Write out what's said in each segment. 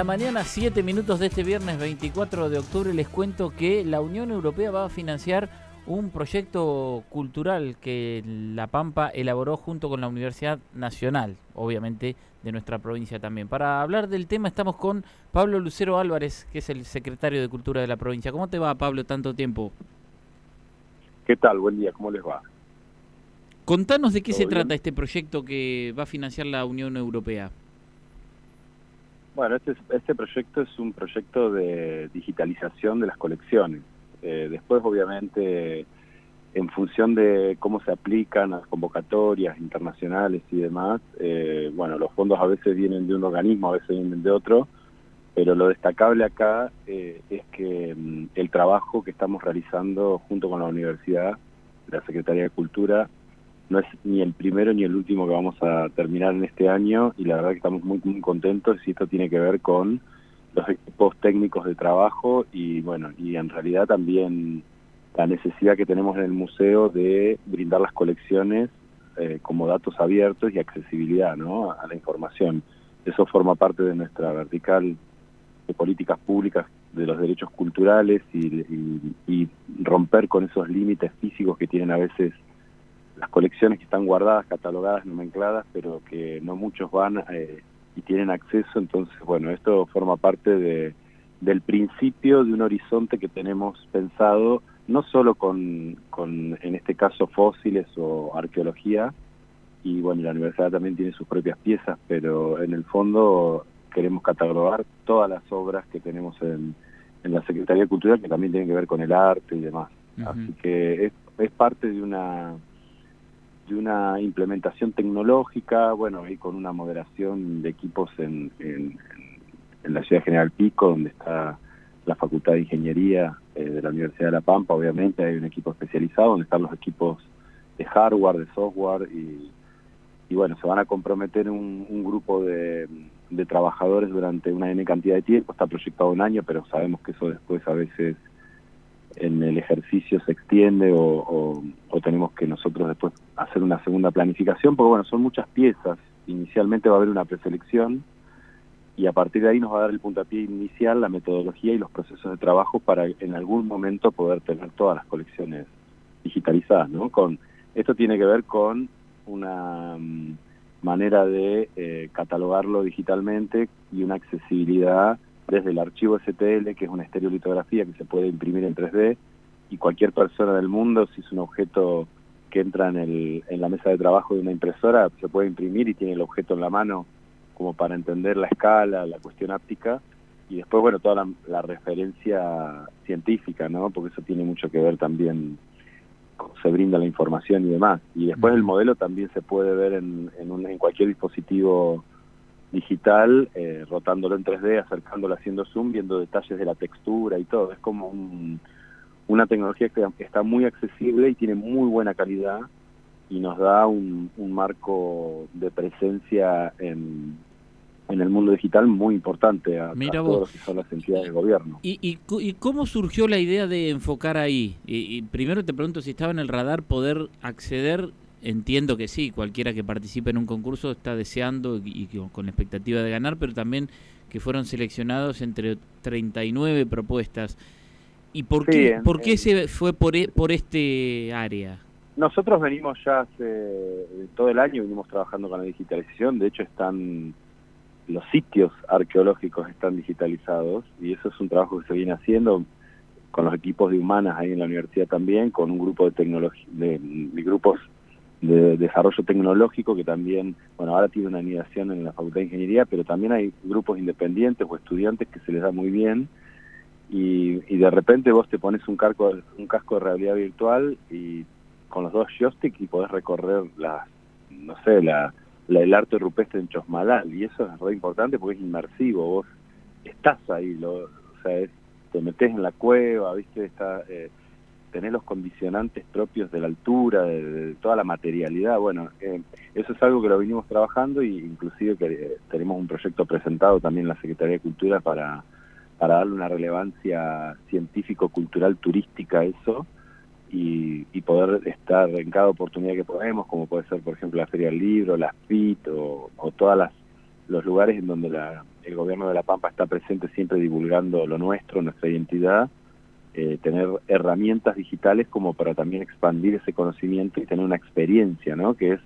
La mañana, 7 minutos de este viernes 24 de octubre, les cuento que la Unión Europea va a financiar un proyecto cultural que La Pampa elaboró junto con la Universidad Nacional, obviamente de nuestra provincia también. Para hablar del tema estamos con Pablo Lucero Álvarez, que es el secretario de Cultura de la provincia. ¿Cómo te va, Pablo, tanto tiempo? ¿Qué tal? Buen día, ¿cómo les va? Contanos de qué se trata este proyecto que va a financiar la Unión Europea. Bueno, este, este proyecto es un proyecto de digitalización de las colecciones. Eh, después, obviamente, en función de cómo se aplican las convocatorias internacionales y demás, eh, bueno, los fondos a veces vienen de un organismo, a veces vienen de otro, pero lo destacable acá eh, es que mm, el trabajo que estamos realizando junto con la universidad, la Secretaría de Cultura, no es ni el primero ni el último que vamos a terminar en este año y la verdad que estamos muy, muy contentos y esto tiene que ver con los equipos técnicos de trabajo y bueno, y en realidad también la necesidad que tenemos en el museo de brindar las colecciones eh, como datos abiertos y accesibilidad ¿no? a la información. Eso forma parte de nuestra vertical de políticas públicas de los derechos culturales y, y romper con esos límites físicos que tienen a veces las colecciones que están guardadas, catalogadas, nomencladas, pero que no muchos van eh, y tienen acceso. Entonces, bueno, esto forma parte de, del principio de un horizonte que tenemos pensado, no solo con, con, en este caso, fósiles o arqueología, y bueno, la universidad también tiene sus propias piezas, pero en el fondo queremos catalogar todas las obras que tenemos en, en la Secretaría de Cultura que también tienen que ver con el arte y demás. Así que es, es parte de una de una implementación tecnológica, bueno, y con una moderación de equipos en, en, la ciudad General Pico, donde está la Facultad de Ingeniería eh, de la Universidad de La Pampa, obviamente hay un equipo especializado donde están los equipos de hardware, de software, y, y bueno, se van a comprometer un, grupo de, trabajadores durante una N cantidad de tiempo, está proyectado un año, pero sabemos que eso después a veces en el ejercicio se extiende o, después hacer una segunda planificación, porque bueno, son muchas piezas. Inicialmente va a haber una preselección y a partir de ahí nos va a dar el puntapié inicial, la metodología y los procesos de trabajo para en algún momento poder tener todas las colecciones digitalizadas, ¿no? Con esto tiene que ver con una mm, manera de eh, catalogarlo digitalmente y una accesibilidad desde el archivo STL, que es una estereolitografía que se puede imprimir en 3D, y cualquier persona del mundo, si es un objeto que entra en, el, en la mesa de trabajo de una impresora, se puede imprimir y tiene el objeto en la mano como para entender la escala, la cuestión áptica, y después, bueno, toda la, referencia científica, ¿no? Porque eso tiene mucho que ver también cómo se brinda la información y demás. Y después el modelo también se puede ver en, en, un, en cualquier dispositivo digital, eh, rotándolo en 3D, acercándolo haciendo zoom, viendo detalles de la textura y todo. Es como una tecnología que está muy accesible y tiene muy buena calidad y nos da un, marco de presencia en, en el mundo digital muy importante a, todos que son las entidades de gobierno. ¿Y, y, cómo surgió la idea de enfocar ahí? y, primero te pregunto si estaba en el radar poder acceder entiendo que sí, cualquiera que participe en un concurso está deseando y, con expectativa de ganar, pero también que fueron seleccionados entre 39 propuestas. ¿Y por qué, por qué se fue por, e, por este área? Nosotros venimos ya hace todo el año, venimos trabajando con la digitalización, de hecho están los sitios arqueológicos están digitalizados y eso es un trabajo que se viene haciendo con los equipos de humanas ahí en la universidad también, con un grupo de tecnología, de grupos de desarrollo tecnológico que también, bueno, ahora tiene una anidación en la Facultad de Ingeniería, pero también hay grupos independientes o estudiantes que se les da muy bien y, y de repente vos te pones un, casco, un casco de realidad virtual y con los dos joysticks y podés recorrer la, no sé, la, el arte rupestre en Chosmalal. Y eso es re importante porque es inmersivo, vos estás ahí, lo, o sea, te metes en la cueva, viste, está... Eh, tener los condicionantes propios de la altura, de, toda la materialidad, bueno, eh, eso es algo que lo venimos trabajando y inclusive que eh, tenemos un proyecto presentado también en la Secretaría de Cultura para, para darle una relevancia científico-cultural turística a eso y, poder estar en cada oportunidad que podemos, como puede ser, por ejemplo, la Feria del Libro, las FIT o, todas las los lugares en donde el gobierno de La Pampa está presente siempre divulgando lo nuestro, nuestra identidad, eh, tener herramientas digitales como para también expandir ese conocimiento y tener una experiencia, ¿no? Que es,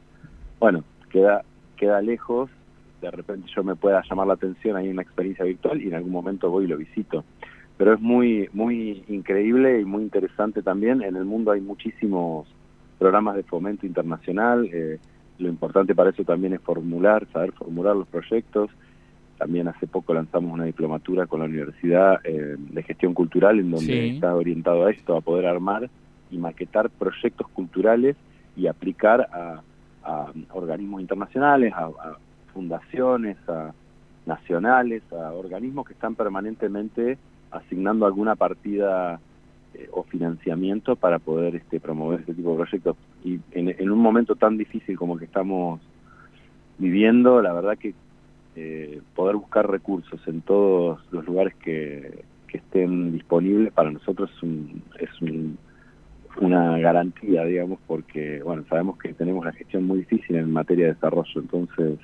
bueno, queda, queda lejos, de repente yo me pueda llamar la atención, hay una experiencia virtual y en algún momento voy y lo visito. Pero es muy, muy increíble y muy interesante también. En el mundo hay muchísimos programas de fomento internacional. Eh, lo importante para eso también es formular, saber formular los proyectos. También hace poco lanzamos una diplomatura con la Universidad eh, de Gestión Cultural en donde está orientado a esto, a poder armar y maquetar proyectos culturales y aplicar a, organismos internacionales, a, fundaciones, a nacionales, a organismos que están permanentemente asignando alguna partida eh, o financiamiento para poder este, promover este tipo de proyectos. Y en, un momento tan difícil como que estamos viviendo, la verdad que eh, poder buscar recursos en todos los lugares que, estén disponibles para nosotros es, una garantía, digamos, porque bueno sabemos que tenemos una gestión muy difícil en materia de desarrollo, entonces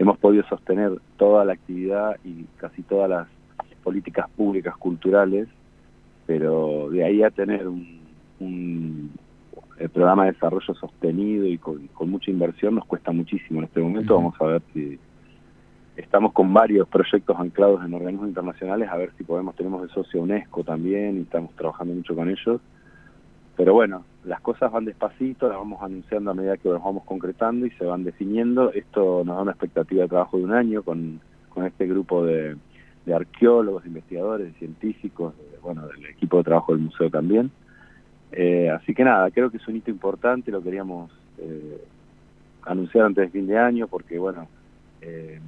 hemos podido sostener toda la actividad y casi todas las políticas públicas culturales pero de ahí a tener un, programa de desarrollo sostenido y con, mucha inversión nos cuesta muchísimo. En este momento vamos a ver si estamos con varios proyectos anclados en organismos internacionales, a ver si podemos, tenemos de socio UNESCO también y estamos trabajando mucho con ellos. Pero bueno, las cosas van despacito, las vamos anunciando a medida que las vamos concretando y se van definiendo. Esto nos da una expectativa de trabajo de un año con, con este grupo de, de arqueólogos, investigadores, científicos, bueno, del equipo de trabajo del museo también. Eh, así que nada, creo que es un hito importante, lo queríamos eh, anunciar antes de fin de año, porque bueno, eh,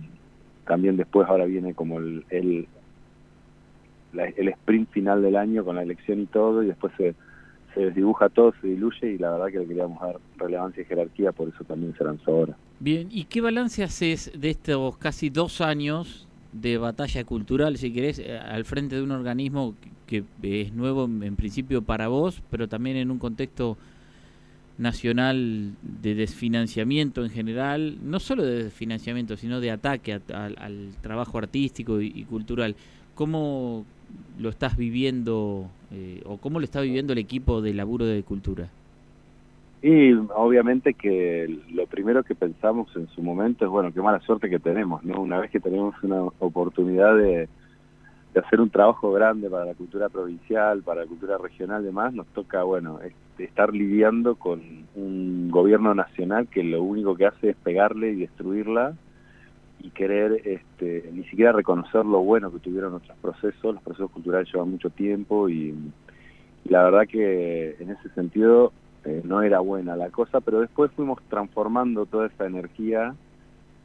también después ahora viene como el, el, el sprint final del año con la elección y todo, y después se, se desdibuja todo, se diluye, y la verdad que le queríamos dar relevancia y jerarquía, por eso también se lanzó ahora. Bien, ¿y qué balance haces de estos casi dos años de batalla cultural, si querés, eh, al frente de un organismo que es nuevo en principio para vos, pero también en un contexto nacional de desfinanciamiento en general, no solo de desfinanciamiento, sino de ataque al trabajo artístico y, cultural. ¿Cómo lo estás viviendo eh, o cómo lo está viviendo el equipo de laburo de cultura? Y obviamente que lo primero que pensamos en su momento es, bueno, qué mala suerte que tenemos, ¿no? Una vez que tenemos una oportunidad de, hacer un trabajo grande para la cultura provincial, para la cultura regional, demás, nos toca, bueno, estar lidiando con un gobierno nacional que lo único que hace es pegarle y destruirla y querer este, ni siquiera reconocer lo bueno que tuvieron nuestros procesos. Los procesos culturales llevan mucho tiempo y la verdad que en ese sentido eh, no era buena la cosa, pero después fuimos transformando toda esa energía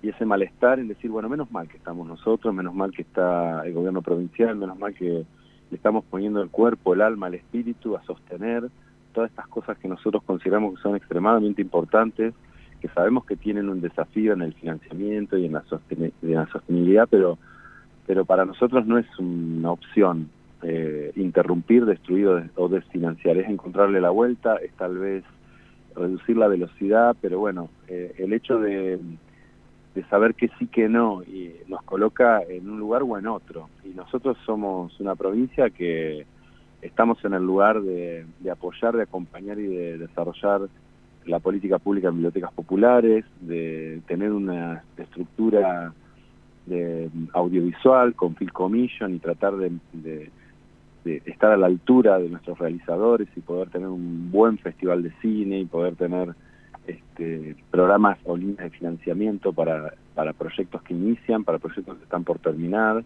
y ese malestar en decir, bueno, menos mal que estamos nosotros, menos mal que está el gobierno provincial, menos mal que le estamos poniendo el cuerpo, el alma, el espíritu a sostener todas estas cosas que nosotros consideramos que son extremadamente importantes, que sabemos que tienen un desafío en el financiamiento y en la, sostenibilidad, pero, pero para nosotros no es una opción eh, interrumpir, destruir o, desfinanciar, es encontrarle la vuelta, es tal vez reducir la velocidad, pero bueno, eh, el hecho de, saber que sí, que no, y nos coloca en un lugar o en otro. Y nosotros somos una provincia que estamos en el lugar de, apoyar, de acompañar y de desarrollar la política pública en bibliotecas populares, de tener una estructura de audiovisual con Phil Commission y tratar de, estar a la altura de nuestros realizadores y poder tener un buen festival de cine y poder tener este, programas o líneas de financiamiento para, para proyectos que inician, para proyectos que están por terminar,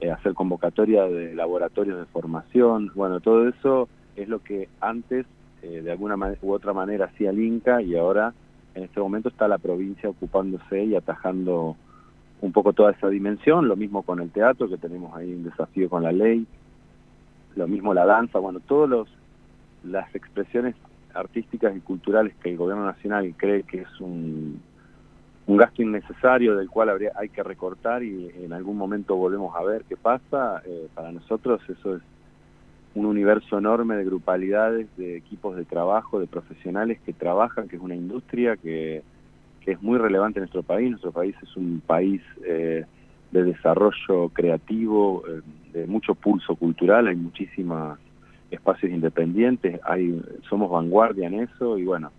eh, hacer convocatoria de laboratorios de formación, bueno, todo eso es lo que antes eh, de alguna u otra manera hacía el Inca y ahora en este momento está la provincia ocupándose y atajando un poco toda esa dimensión, lo mismo con el teatro, que tenemos ahí un desafío con la ley, lo mismo la danza, bueno, todas las expresiones artísticas y culturales que el gobierno nacional cree que es un, un gasto innecesario del cual habría, hay que recortar y en algún momento volvemos a ver qué pasa, eh, para nosotros eso es un universo enorme de grupalidades, de equipos de trabajo, de profesionales que trabajan, que es una industria que, es muy relevante en nuestro país. Nuestro país es un país eh, de desarrollo creativo, eh, de mucho pulso cultural, hay muchísimos espacios independientes, hay, somos vanguardia en eso y bueno,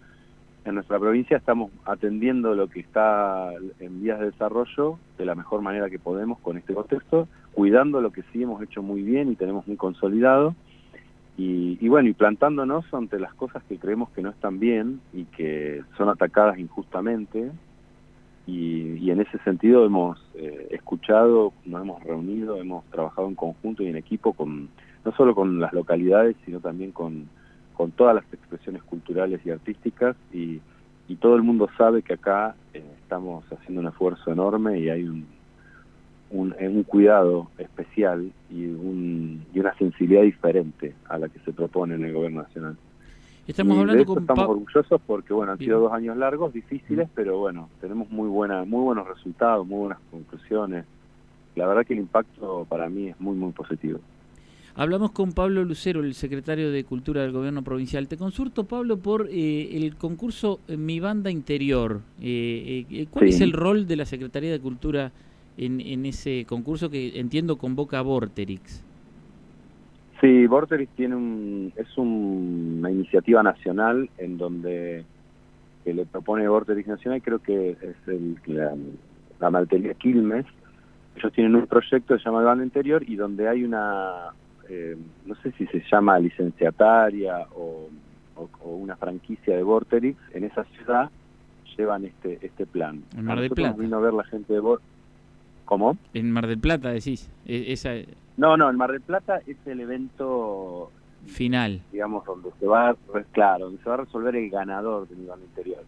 en nuestra provincia estamos atendiendo lo que está en vías de desarrollo de la mejor manera que podemos con este contexto, cuidando lo que sí hemos hecho muy bien y tenemos muy consolidado y, bueno, y plantándonos ante las cosas que creemos que no están bien y que son atacadas injustamente. Y, en ese sentido hemos eh, escuchado, nos hemos reunido, hemos trabajado en conjunto y en equipo con no solo con las localidades, sino también con, con todas las expresiones culturales y artísticas y, y todo el mundo sabe que acá eh, estamos haciendo un esfuerzo enorme y hay un, un, un cuidado especial y, un, y, una sensibilidad diferente a la que se propone en el gobierno nacional. Estamos hablando con estamos orgullosos porque bueno han sido dos años largos, difíciles, mm. pero bueno tenemos muy buena, muy buenos resultados, muy buenas conclusiones. La verdad que el impacto para mí es muy muy positivo. Hablamos con Pablo Lucero, el secretario de Cultura del Gobierno Provincial. Te consulto, Pablo, por eh, el concurso Mi Banda Interior. Eh, eh, ¿Cuál es el rol de la Secretaría de Cultura en, ese concurso que entiendo convoca a Vorterix. Sí, Vorterix tiene un, es una iniciativa nacional en donde que le propone Vorterix Nacional, creo que es el, la, la maltería Quilmes. Ellos tienen un proyecto que se llama Banda Interior y donde hay una, eh, no sé si se llama licenciataria o, una franquicia de Vorterix, en esa ciudad llevan este este plan. En Mar del Plata. vino a ver la gente de Vorterix ¿Cómo? En Mar del Plata, decís. E, esa... No, no, en Mar del Plata es el evento final. Digamos, donde se va, claro, donde se va a resolver el ganador del nivel interior.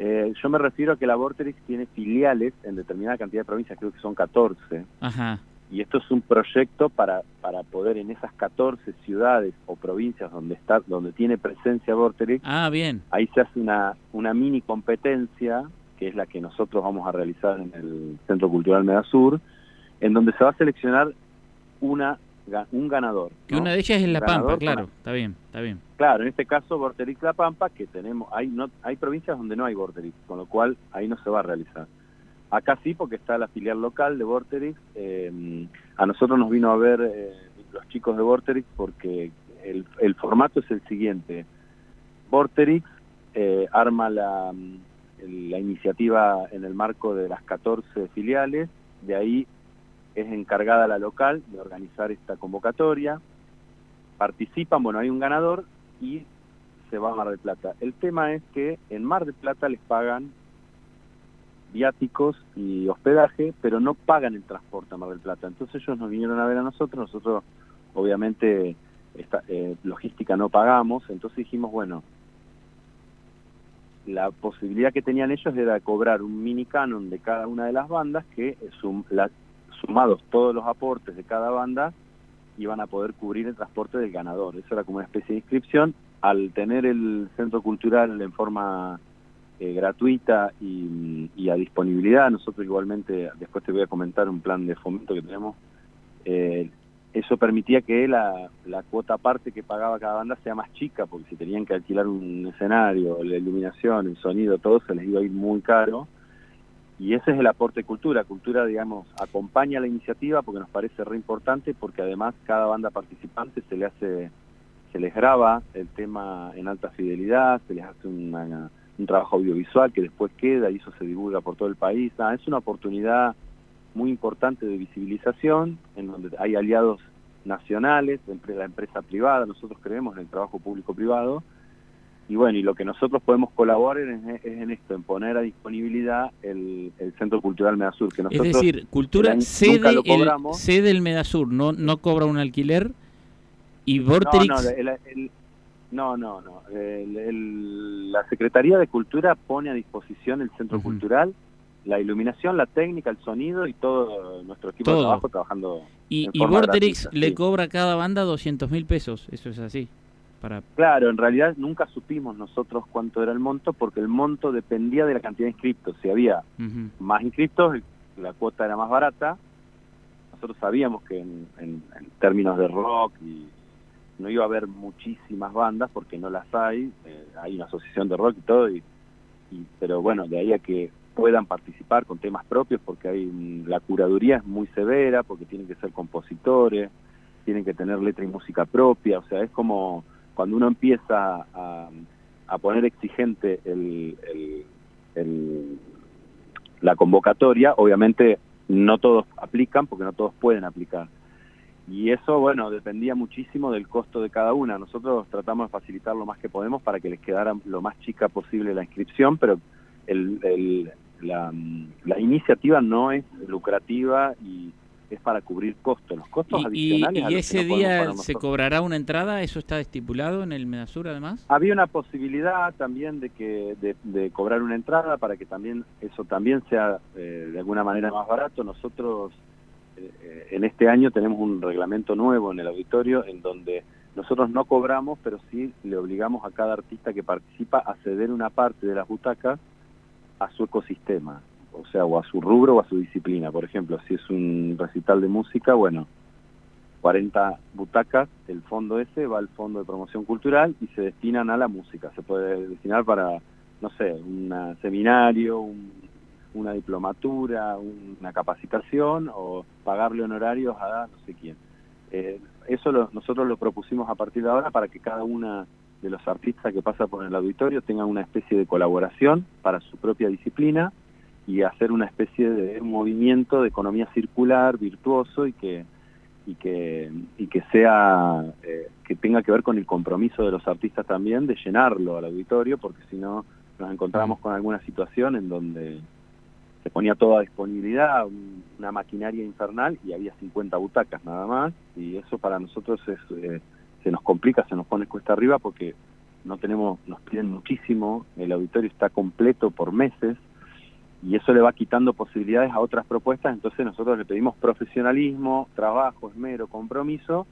Eh, yo me refiero a que la Vorterix tiene filiales en determinada cantidad de provincias, creo que son 14. Ajá. Y esto es un proyecto para, para poder en esas 14 ciudades o provincias donde está donde tiene presencia Vorterix. Ah, bien. Ahí se hace una, una mini competencia que es la que nosotros vamos a realizar en el Centro Cultural Medasur, en donde se va a seleccionar una un ganador. Que una de ellas es La Pampa, claro, está bien, está bien. Claro, en este caso Vorterix La Pampa, que tenemos, hay no hay provincias donde no hay Vorterix, con lo cual ahí no se va a realizar. Acá sí, porque está la filial local de Vorterix. Eh, a nosotros nos vino a ver eh, los chicos de Vorterix porque el, el formato es el siguiente. Vorterix eh, arma la, la iniciativa en el marco de las 14 filiales, de ahí es encargada la local de organizar esta convocatoria, participan, bueno, hay un ganador y se va a Mar del Plata. El tema es que en Mar del Plata les pagan viáticos y hospedaje, pero no pagan el transporte a Mar del Plata. Entonces ellos nos vinieron a ver a nosotros, nosotros obviamente esta, eh, logística no pagamos, entonces dijimos, bueno, la posibilidad que tenían ellos era cobrar un mini canon de cada una de las bandas que sum, sumados todos los aportes de cada banda iban a poder cubrir el transporte del ganador. Eso era como una especie de inscripción. Al tener el centro cultural en forma eh, gratuita y, y, a disponibilidad, nosotros igualmente, después te voy a comentar un plan de fomento que tenemos, eh, eso permitía que la, la cuota aparte que pagaba cada banda sea más chica, porque si tenían que alquilar un escenario, la iluminación, el sonido, todo se les iba a ir muy caro. Y ese es el aporte de cultura. Cultura, digamos, acompaña la iniciativa porque nos parece re importante, porque además cada banda participante se le hace, se les graba el tema en alta fidelidad, se les hace un trabajo audiovisual que después queda y eso se divulga por todo el país. es una oportunidad muy importante de visibilización, en donde hay aliados nacionales, la empresa privada, nosotros creemos en el trabajo público-privado, y bueno, y lo que nosotros podemos colaborar es, en esto, en poner a disponibilidad el, Centro Cultural Medasur. Que nosotros, es decir, Cultura cede, el, cede el Medasur, no, no cobra un alquiler, y Vorterix... No, no, no, la Secretaría de Cultura pone a disposición el Centro Cultural la iluminación, la técnica, el sonido y todo nuestro equipo de trabajo trabajando. Y, y Vorterix le cobra a cada banda 200 mil pesos, eso es así. Para... Claro, en realidad nunca supimos nosotros cuánto era el monto porque el monto dependía de la cantidad de inscriptos. Si había más inscriptos, la cuota era más barata. Nosotros sabíamos que en, en, términos de rock y no iba a haber muchísimas bandas porque no las hay. Eh, hay una asociación de rock y todo y y, pero bueno, de ahí a que puedan participar con temas propios, porque hay la curaduría es muy severa, porque tienen que ser compositores, tienen que tener letra y música propia, o sea, es como cuando uno empieza a, poner exigente el, el, la convocatoria, obviamente no todos aplican, porque no todos pueden aplicar. Y eso, bueno, dependía muchísimo del costo de cada una. Nosotros tratamos de facilitar lo más que podemos para que les quedara lo más chica posible la inscripción, pero el, la, la iniciativa no es lucrativa y es para cubrir costos, los costos adicionales. ¿Y, ese día se cobrará una entrada? ¿Eso está estipulado en el Medasur además? Había una posibilidad también de que de, cobrar una entrada para que también eso también sea eh, de alguna manera más barato. Nosotros eh, en este año tenemos un reglamento nuevo en el auditorio en donde nosotros no cobramos, pero sí le obligamos a cada artista que participa a ceder una parte de las butacas a su ecosistema o sea, o a su rubro o a su disciplina. Por ejemplo, si es un recital de música, bueno, 40 butacas, el fondo ese va al fondo de promoción cultural y se destinan a la música. Se puede destinar para, no sé, un seminario, una diplomatura, una capacitación o pagarle honorarios a no sé quién. Eh, eso nosotros lo propusimos a partir de ahora para que cada una de los artistas que pasa por el auditorio tenga una especie de colaboración para su propia disciplina y hacer una especie de movimiento de economía circular virtuoso y que y que y que sea eh, que tenga que ver con el compromiso de los artistas también de llenarlo al auditorio porque si no nos encontramos con alguna situación en donde se ponía toda disponibilidad una maquinaria infernal y había 50 butacas nada más y eso para nosotros es eh, se nos complica se nos pone cuesta arriba porque no tenemos nos piden muchísimo el auditorio está completo por meses y eso le va quitando posibilidades a otras propuestas, entonces nosotros le pedimos profesionalismo, trabajo, esmero, compromiso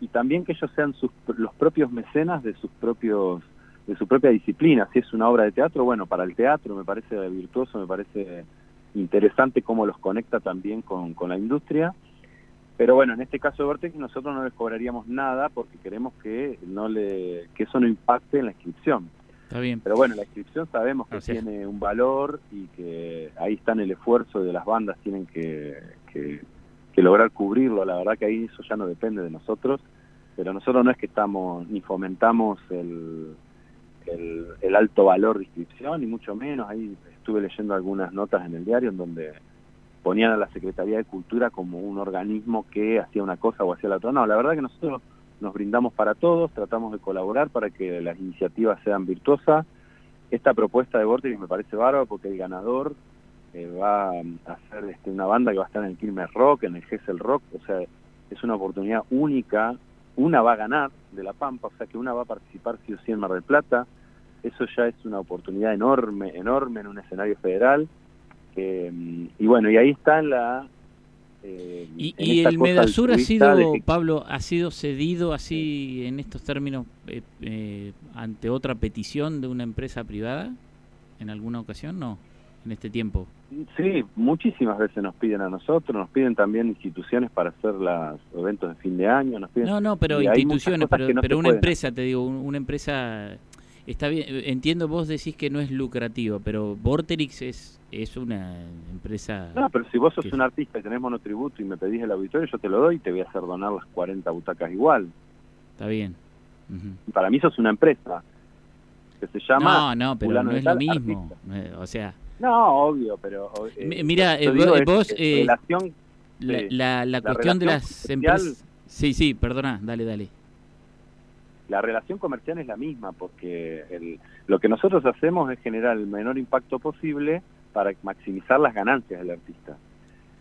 y también que ellos sean sus, los propios mecenas de sus propios de su propia disciplina. Si es una obra de teatro, bueno, para el teatro me parece virtuoso, me parece interesante cómo los conecta también con, con la industria. Pero bueno, en este caso de Vortex nosotros no les cobraríamos nada porque queremos que no le que eso no impacte en la inscripción. Pero bueno, la inscripción sabemos que tiene un valor y que ahí está en el esfuerzo de las bandas, tienen que, que, lograr cubrirlo. La verdad que ahí eso ya no depende de nosotros, pero nosotros no es que estamos ni fomentamos el, el, alto valor de inscripción, ni mucho menos. Ahí estuve leyendo algunas notas en el diario en donde ponían a la Secretaría de Cultura como un organismo que hacía una cosa o hacía la otra. No, la verdad que nosotros nos brindamos para todos, tratamos de colaborar para que las iniciativas sean virtuosas. Esta propuesta de Vortex me parece bárbaro porque el ganador eh, va a hacer este, una banda que va a estar en el Quilmes Rock, en el Gessel Rock, o sea, es una oportunidad única, una va a ganar de La Pampa, o sea que una va a participar sí o sí en Mar del Plata, eso ya es una oportunidad enorme, enorme en un escenario federal, y bueno, y ahí está la eh, y, el Medasur ha sido, Pablo, ha sido cedido así en estos términos eh, eh, ante otra petición de una empresa privada en alguna ocasión, no, en este tiempo. Sí, muchísimas veces nos piden a nosotros, nos piden también instituciones para hacer los eventos de fin de año. Nos piden, no, no, pero instituciones, pero, pero una empresa, te digo, una empresa Está bien, entiendo, vos decís que no es lucrativo, pero Vorterix es, es una empresa... No, pero si vos sos un artista y tenés monotributo y me pedís el auditorio, yo te lo doy y te voy a hacer donar las 40 butacas igual. Está bien. Para mí sos una empresa que se llama... No, no, pero no es lo mismo. Eh, o sea... No, obvio, pero... Eh, mira, eh, vos... relación, la, la, cuestión de las empresas... Sí, sí, perdona, dale, dale la relación comercial es la misma, porque lo que nosotros hacemos es generar el menor impacto posible para maximizar las ganancias del artista.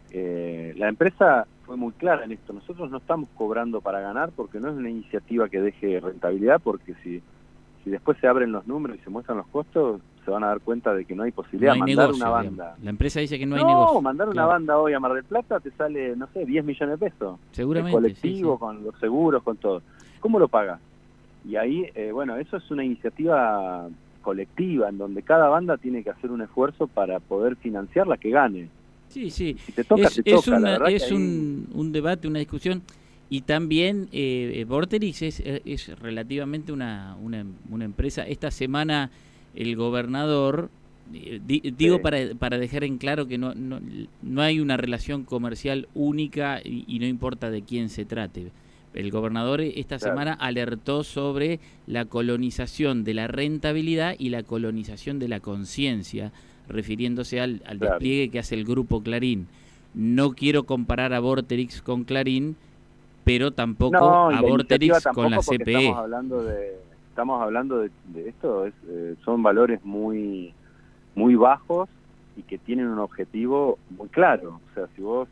Eh, la empresa fue muy clara en esto, nosotros no estamos cobrando para ganar porque no es una iniciativa que deje rentabilidad, porque si, si después se abren los números y se muestran los costos, se van a dar cuenta de que no hay posibilidad de mandar una banda. La empresa dice que no hay negocio. No, mandar una banda hoy a Mar del Plata te sale, no sé, 10 millones de pesos. Seguramente. colectivo, con los seguros, con todo. ¿Cómo lo pagas? Y ahí, eh, bueno, eso es una iniciativa colectiva en donde cada banda tiene que hacer un esfuerzo para poder financiar la que gane. Sí, sí. es, es un, debate, una discusión. Y también eh, Vorterix es, es relativamente una, una, una, empresa. Esta semana el gobernador Eh, digo para, para dejar en claro que no, no, no hay una relación comercial única y, no importa de quién se trate. El gobernador esta semana alertó sobre la colonización de la rentabilidad y la colonización de la conciencia, refiriéndose al, despliegue que hace el grupo Clarín. No quiero comparar a Vorterix con Clarín, pero tampoco a Vorterix con la CPE. Estamos hablando de, estamos hablando de, esto, es, eh, son valores muy, muy bajos y que tienen un objetivo muy claro. O sea, si vos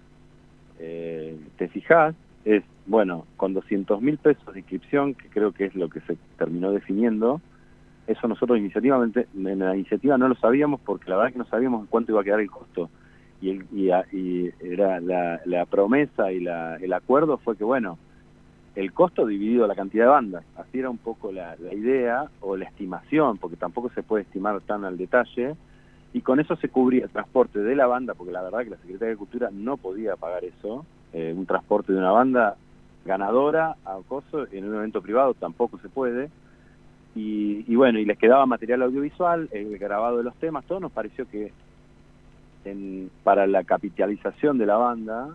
eh, te fijás, es, bueno, con 200 mil pesos de inscripción, que creo que es lo que se terminó definiendo, eso nosotros iniciativamente, en la iniciativa no lo sabíamos porque la verdad que no sabíamos cuánto iba a quedar el costo. Y, el, y, era la, promesa y la, el acuerdo fue que, bueno, el costo dividido la cantidad de bandas. Así era un poco la, la, idea o la estimación, porque tampoco se puede estimar tan al detalle. Y con eso se cubría el transporte de la banda, porque la verdad que la Secretaría de Cultura no podía pagar eso. Eh, un transporte de una banda ganadora a coso en un evento privado tampoco se puede. Y, bueno, y les quedaba material audiovisual, el grabado de los temas, todo nos pareció que en, para la capitalización de la banda,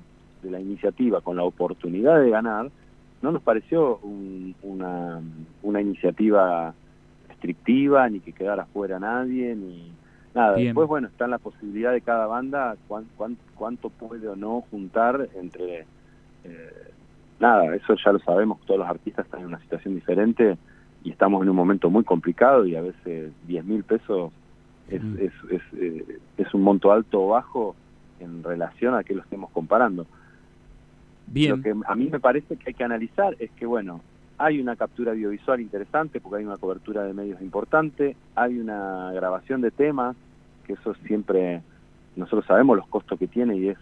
de la iniciativa, con la oportunidad de ganar, no nos pareció una, una iniciativa restrictiva, ni que quedara fuera nadie, ni nada. Después, bueno, está en la posibilidad de cada banda cuánto puede o no juntar entre... Eh, nada, eso ya lo sabemos, todos los artistas están en una situación diferente y estamos en un momento muy complicado y a veces 10 mil pesos es, es, es, eh, es, un monto alto o bajo en relación a que lo estemos comparando. Bien. Lo que a mí me parece que hay que analizar es que, bueno, hay una captura audiovisual interesante porque hay una cobertura de medios importante, hay una grabación de temas, que eso siempre, nosotros sabemos los costos que tiene y es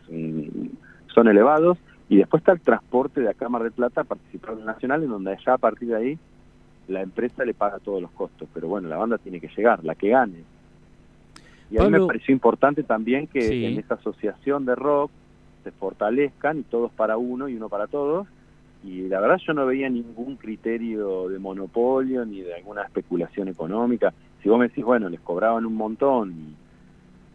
son elevados, y después está el transporte de acá a Mar del Plata a participar Nacional, en donde ya a partir de ahí la empresa le paga todos los costos, pero bueno, la banda tiene que llegar, la que gane. Y a mí me pareció importante también que en esa asociación de rock se fortalezcan y todos para uno y uno para todos. Y la verdad yo no veía ningún criterio de monopolio ni de alguna especulación económica. Si vos me decís, bueno, les cobraban un montón y,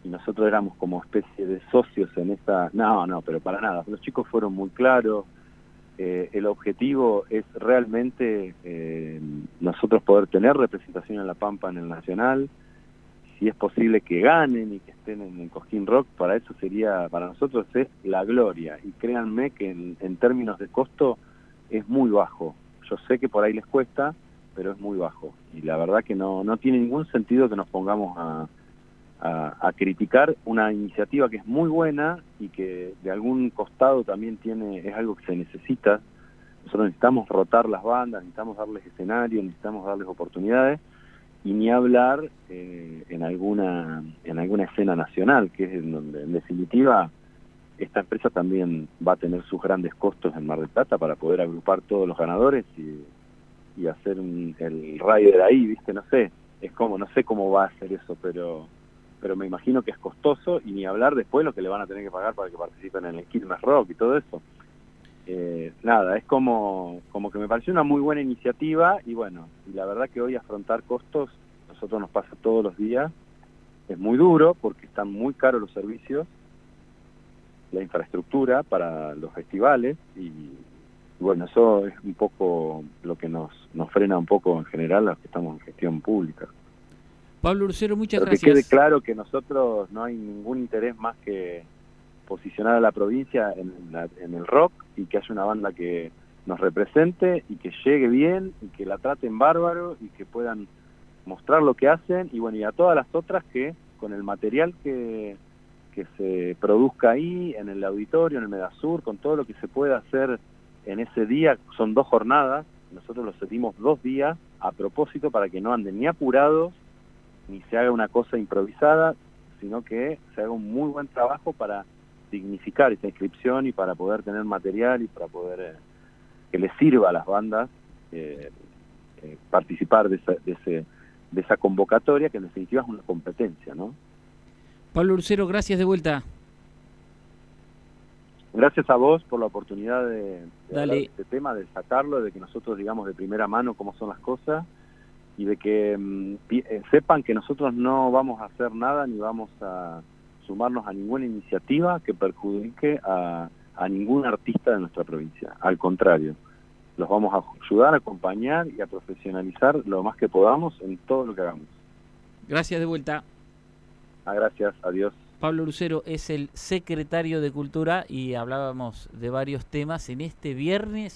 nosotros éramos como especie de socios en esa... No, no, pero para nada. Los chicos fueron muy claros, eh, el objetivo es realmente eh, nosotros poder tener representación en La Pampa en el Nacional, si es posible que ganen y que estén en el Cosquín Rock, para eso sería, para nosotros es la gloria. Y créanme que en, términos de costo es muy bajo. Yo sé que por ahí les cuesta, pero es muy bajo. Y la verdad que no, no tiene ningún sentido que nos pongamos a, a, criticar una iniciativa que es muy buena y que de algún costado también tiene es algo que se necesita. Nosotros necesitamos rotar las bandas, necesitamos darles escenario, necesitamos darles oportunidades y ni hablar eh, en alguna en alguna escena nacional, que es en donde en definitiva esta empresa también va a tener sus grandes costos en Mar del Plata para poder agrupar todos los ganadores y, hacer el rider ahí, ¿viste? No sé, es como, no sé cómo va a hacer eso, pero pero me imagino que es costoso y ni hablar después lo que le van a tener que pagar para que participen en el Quilmes Rock y todo eso. Eh, nada, es como, como que me pareció una muy buena iniciativa y bueno, y la verdad que hoy afrontar costos, nosotros nos pasa todos los días, es muy duro porque están muy caros los servicios, la infraestructura para los festivales y, bueno, eso es un poco lo que nos, nos frena un poco en general los que estamos en gestión pública. Pablo Ursero, muchas gracias. Que quede claro que nosotros no hay ningún interés más que posicionar a la provincia en, en el rock y que haya una banda que nos represente y que llegue bien y que la traten bárbaro y que puedan mostrar lo que hacen y bueno, y a todas las otras que con el material que, que se produzca ahí, en el auditorio, en el Medasur, con todo lo que se pueda hacer en ese día, son dos jornadas, nosotros los seguimos dos días a propósito para que no anden ni apurados ni se haga una cosa improvisada, sino que se haga un muy buen trabajo para dignificar esta inscripción y para poder tener material y para poder eh, que les sirva a las bandas eh, eh, participar de esa, de, ese, de esa convocatoria que en definitiva es una competencia, ¿no? Pablo Urcero, gracias de vuelta. Gracias a vos por la oportunidad de, de hablar de este tema, de sacarlo, de que nosotros digamos de primera mano cómo son las cosas y de que mm, eh, sepan que nosotros no vamos a hacer nada ni vamos a sumarnos a ninguna iniciativa que perjudique a, a ningún artista de nuestra provincia. Al contrario, los vamos a ayudar, a acompañar y a profesionalizar lo más que podamos en todo lo que hagamos. Gracias de vuelta. Ah, gracias, adiós. Pablo Lucero es el secretario de Cultura y hablábamos de varios temas en este viernes.